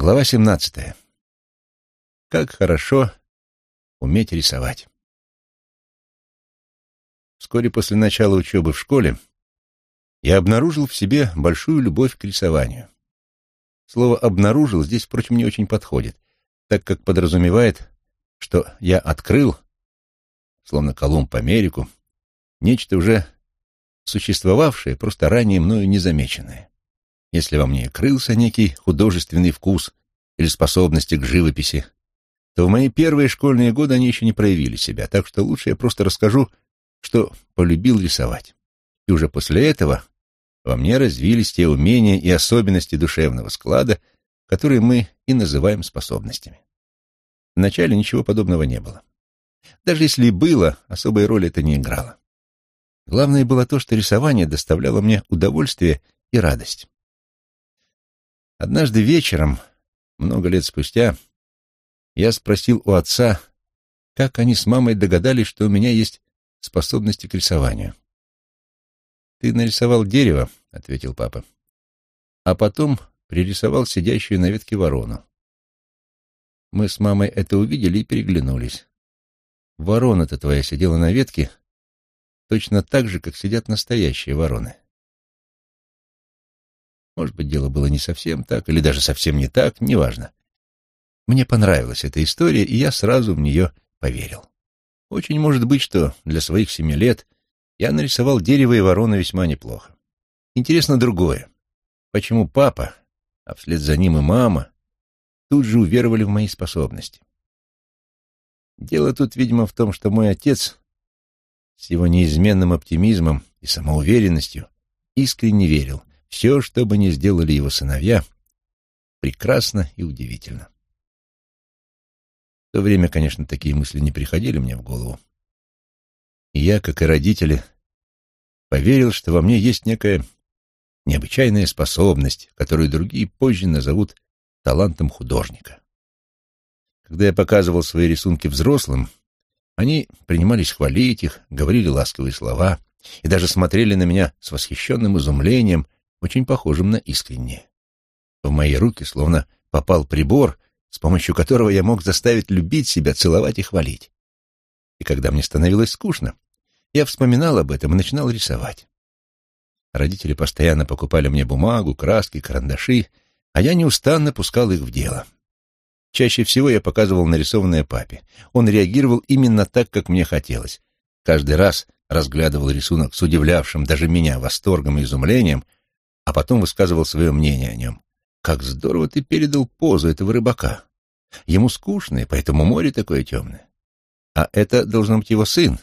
Глава 17. Как хорошо уметь рисовать. Вскоре после начала учебы в школе я обнаружил в себе большую любовь к рисованию. Слово «обнаружил» здесь, впрочем, не очень подходит, так как подразумевает, что я открыл, словно Колумб Америку, нечто уже существовавшее, просто ранее мною незамеченное. Если во мне крылся некий художественный вкус или способности к живописи, то в мои первые школьные годы они еще не проявили себя, так что лучше я просто расскажу, что полюбил рисовать. И уже после этого во мне развились те умения и особенности душевного склада, которые мы и называем способностями. Вначале ничего подобного не было. Даже если и было, особой роли это не играло. Главное было то, что рисование доставляло мне удовольствие и радость. Однажды вечером, много лет спустя, я спросил у отца, как они с мамой догадались, что у меня есть способности к рисованию. «Ты нарисовал дерево», — ответил папа, а потом пририсовал сидящую на ветке ворону. Мы с мамой это увидели и переглянулись. Ворона-то твоя сидела на ветке точно так же, как сидят настоящие вороны. Может быть, дело было не совсем так, или даже совсем не так, неважно. Мне понравилась эта история, и я сразу в нее поверил. Очень может быть, что для своих семи лет я нарисовал дерево и ворону весьма неплохо. Интересно другое. Почему папа, а вслед за ним и мама, тут же уверовали в мои способности? Дело тут, видимо, в том, что мой отец с его неизменным оптимизмом и самоуверенностью искренне верил, все, что бы ни сделали его сыновья, прекрасно и удивительно. В то время, конечно, такие мысли не приходили мне в голову. И я, как и родители, поверил, что во мне есть некая необычайная способность, которую другие позже назовут талантом художника. Когда я показывал свои рисунки взрослым, они принимались хвалить их, говорили ласковые слова и даже смотрели на меня с восхищенным изумлением очень похожим на искреннее. В мои руки словно попал прибор, с помощью которого я мог заставить любить себя, целовать и хвалить. И когда мне становилось скучно, я вспоминал об этом и начинал рисовать. Родители постоянно покупали мне бумагу, краски, карандаши, а я неустанно пускал их в дело. Чаще всего я показывал нарисованное папе. Он реагировал именно так, как мне хотелось. Каждый раз разглядывал рисунок с удивлявшим даже меня восторгом и изумлением — а потом высказывал свое мнение о нем. «Как здорово ты передал позу этого рыбака. Ему скучно, и поэтому море такое темное. А это должен быть его сын.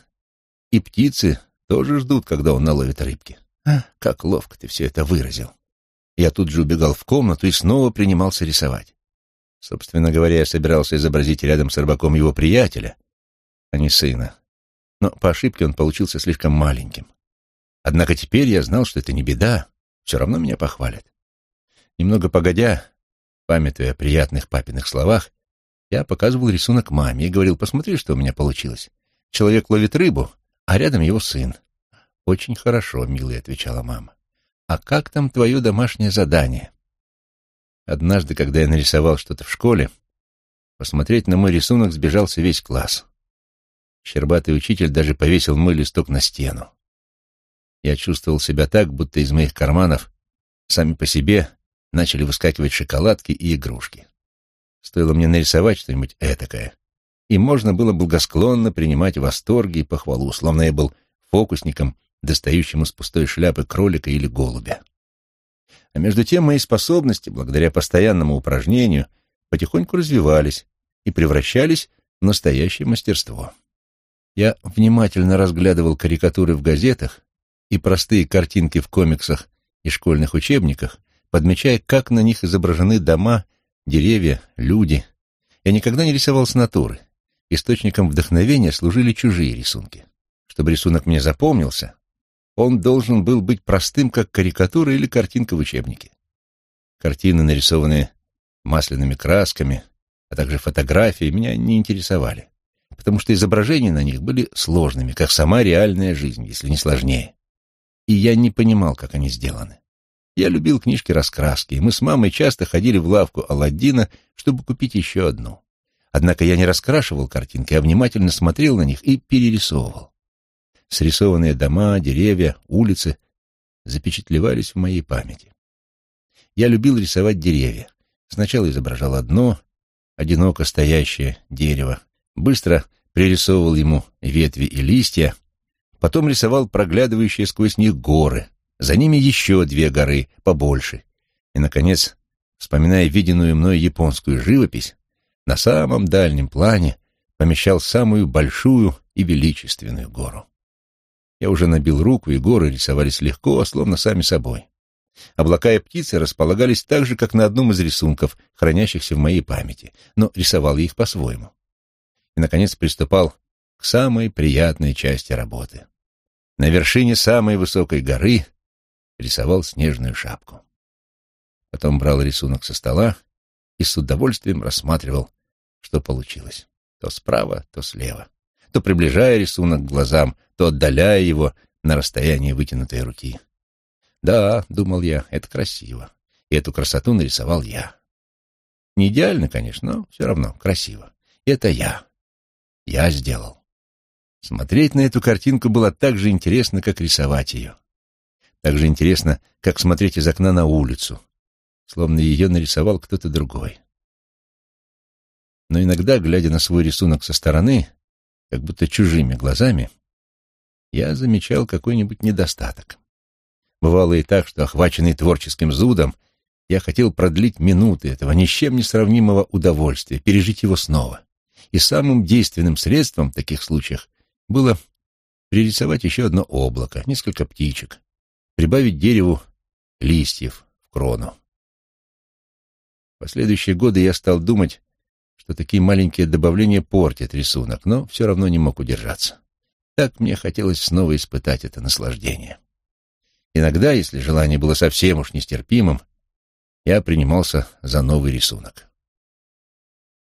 И птицы тоже ждут, когда он наловит рыбки. А, как ловко ты все это выразил». Я тут же убегал в комнату и снова принимался рисовать. Собственно говоря, я собирался изобразить рядом с рыбаком его приятеля, а не сына. Но по ошибке он получился слишком маленьким. Однако теперь я знал, что это не беда, все равно меня похвалят. Немного погодя, памятуя о приятных папиных словах, я показывал рисунок маме и говорил, посмотри, что у меня получилось. Человек ловит рыбу, а рядом его сын. «Очень хорошо, милый», — отвечала мама. «А как там твое домашнее задание?» Однажды, когда я нарисовал что-то в школе, посмотреть на мой рисунок сбежался весь класс. Щербатый учитель даже повесил мой листок на стену. Я чувствовал себя так, будто из моих карманов сами по себе начали выскакивать шоколадки и игрушки. Стоило мне нарисовать что-нибудь этакое, и можно было благосклонно принимать восторги и похвалу, словно я был фокусником, достающим из пустой шляпы кролика или голубя. А между тем мои способности, благодаря постоянному упражнению, потихоньку развивались и превращались в настоящее мастерство. Я внимательно разглядывал карикатуры в газетах и простые картинки в комиксах и школьных учебниках, подмечая, как на них изображены дома, деревья, люди. Я никогда не рисовал с натуры. Источником вдохновения служили чужие рисунки. Чтобы рисунок мне запомнился, он должен был быть простым, как карикатура или картинка в учебнике. Картины, нарисованные масляными красками, а также фотографии, меня не интересовали, потому что изображения на них были сложными, как сама реальная жизнь, если не сложнее и я не понимал, как они сделаны. Я любил книжки-раскраски, и мы с мамой часто ходили в лавку Аладдина, чтобы купить еще одну. Однако я не раскрашивал картинки, а внимательно смотрел на них и перерисовывал. Срисованные дома, деревья, улицы запечатлевались в моей памяти. Я любил рисовать деревья. Сначала изображал одно, одиноко стоящее дерево, быстро пририсовывал ему ветви и листья, потом рисовал проглядывающие сквозь них горы, за ними еще две горы, побольше, и, наконец, вспоминая виденную мной японскую живопись, на самом дальнем плане помещал самую большую и величественную гору. Я уже набил руку, и горы рисовались легко, словно сами собой. Облака и птицы располагались так же, как на одном из рисунков, хранящихся в моей памяти, но рисовал их по-своему. И, наконец, приступал к самой приятной части работы. На вершине самой высокой горы рисовал снежную шапку. Потом брал рисунок со стола и с удовольствием рассматривал, что получилось. То справа, то слева. То приближая рисунок к глазам, то отдаляя его на расстояние вытянутой руки. Да, думал я, это красиво. И эту красоту нарисовал я. Не идеально, конечно, но все равно красиво. Это я. Я сделал. Смотреть на эту картинку было так же интересно, как рисовать ее. Так же интересно, как смотреть из окна на улицу, словно ее нарисовал кто-то другой. Но иногда, глядя на свой рисунок со стороны, как будто чужими глазами, я замечал какой-нибудь недостаток. Бывало и так, что, охваченный творческим зудом, я хотел продлить минуты этого ни с чем не сравнимого удовольствия, пережить его снова. И самым действенным средством в таких случаях было пририсовать еще одно облако, несколько птичек, прибавить дереву листьев в крону. В последующие годы я стал думать, что такие маленькие добавления портят рисунок, но все равно не мог удержаться. Так мне хотелось снова испытать это наслаждение. Иногда, если желание было совсем уж нестерпимым, я принимался за новый рисунок.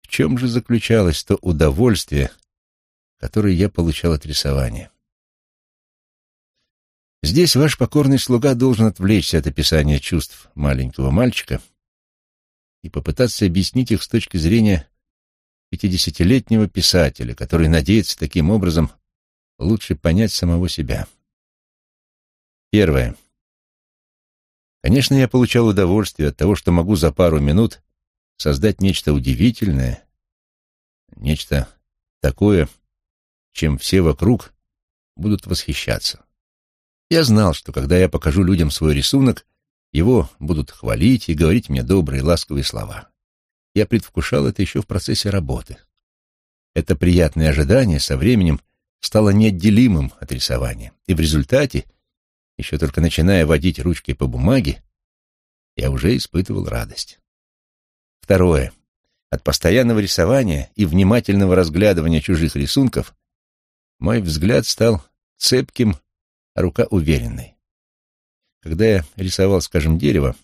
В чем же заключалось то удовольствие, которое я получал от рисования? Здесь ваш покорный слуга должен отвлечься от описания чувств маленького мальчика и попытаться объяснить их с точки зрения пятидесятилетнего писателя, который надеется таким образом лучше понять самого себя. Первое. Конечно, я получал удовольствие от того, что могу за пару минут создать нечто удивительное, нечто такое, чем все вокруг будут восхищаться. Я знал, что когда я покажу людям свой рисунок, его будут хвалить и говорить мне добрые, ласковые слова. Я предвкушал это еще в процессе работы. Это приятное ожидание со временем стало неотделимым от рисования, и в результате еще только начиная водить ручкой по бумаге, я уже испытывал радость. Второе. От постоянного рисования и внимательного разглядывания чужих рисунков мой взгляд стал цепким, а рука уверенной. Когда я рисовал, скажем, дерево,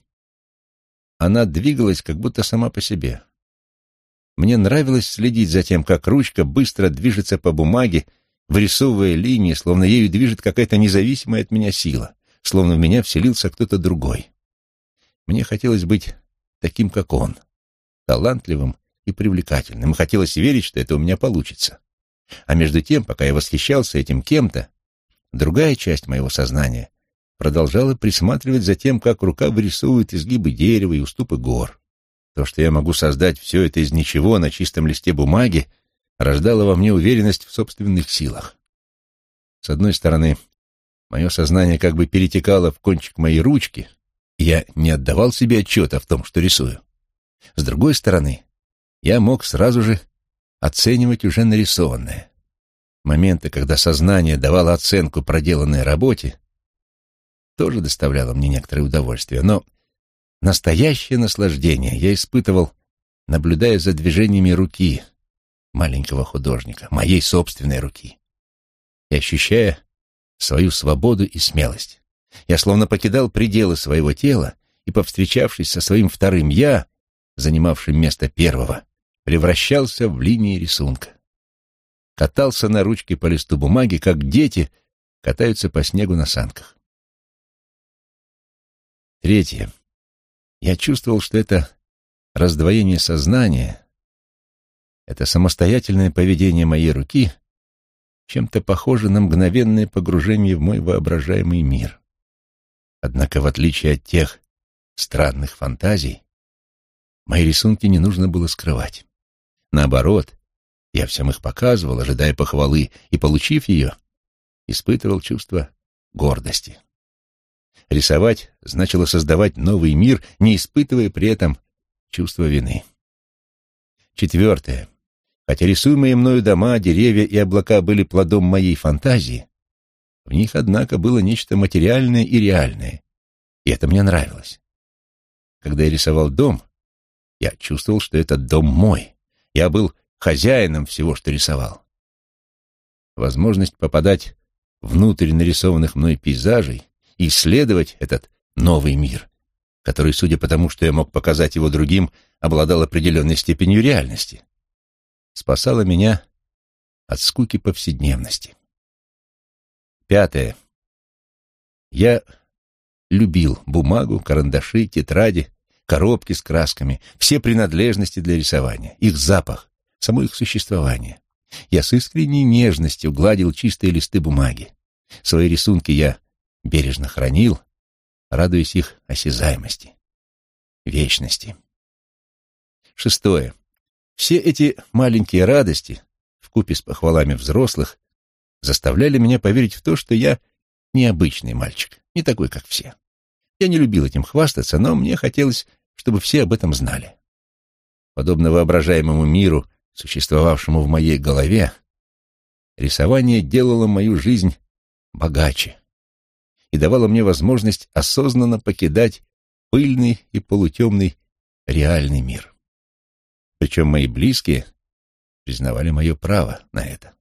она двигалась как будто сама по себе. Мне нравилось следить за тем, как ручка быстро движется по бумаге, вырисовывая линии, словно ею движет какая-то независимая от меня сила, словно в меня вселился кто-то другой. Мне хотелось быть таким, как он, талантливым и привлекательным, и хотелось верить, что это у меня получится. А между тем, пока я восхищался этим кем-то, другая часть моего сознания продолжала присматривать за тем, как рука вырисовывает изгибы дерева и уступы гор. То, что я могу создать все это из ничего на чистом листе бумаги, рождало во мне уверенность в собственных силах. С одной стороны, мое сознание как бы перетекало в кончик моей ручки, и я не отдавал себе отчета в том, что рисую. С другой стороны, я мог сразу же оценивать уже нарисованное. Моменты, когда сознание давало оценку проделанной работе, тоже доставляло мне некоторое удовольствие, но настоящее наслаждение я испытывал, наблюдая за движениями руки, маленького художника, моей собственной руки, и ощущая свою свободу и смелость. Я словно покидал пределы своего тела и, повстречавшись со своим вторым «я», занимавшим место первого, превращался в линии рисунка. Катался на ручке по листу бумаги, как дети катаются по снегу на санках. Третье. Я чувствовал, что это раздвоение сознания, это самостоятельное поведение моей руки чем-то похоже на мгновенное погружение в мой воображаемый мир. Однако, в отличие от тех странных фантазий, мои рисунки не нужно было скрывать. Наоборот, я всем их показывал, ожидая похвалы, и, получив ее, испытывал чувство гордости. Рисовать значило создавать новый мир, не испытывая при этом чувства вины. Четвертое. Хотя рисуемые мною дома, деревья и облака были плодом моей фантазии, в них, однако, было нечто материальное и реальное, и это мне нравилось. Когда я рисовал дом, я чувствовал, что этот дом мой. Я был хозяином всего, что рисовал. Возможность попадать внутрь нарисованных мной пейзажей и исследовать этот новый мир, который, судя по тому, что я мог показать его другим, обладал определенной степенью реальности, спасала меня от скуки повседневности. Пятое. Я любил бумагу, карандаши, тетради, коробки с красками, все принадлежности для рисования, их запах, само их существование. Я с искренней нежностью гладил чистые листы бумаги. Свои рисунки я бережно хранил, радуясь их осязаемости, вечности. Шестое. Все эти маленькие радости, вкупе с похвалами взрослых, заставляли меня поверить в то, что я необычный мальчик, не такой, как все. Я не любил этим хвастаться, но мне хотелось, чтобы все об этом знали. Подобно воображаемому миру, существовавшему в моей голове, рисование делало мою жизнь богаче и давало мне возможность осознанно покидать пыльный и полутемный реальный мир. Причем мои близкие признавали мое право на это.